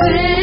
Sing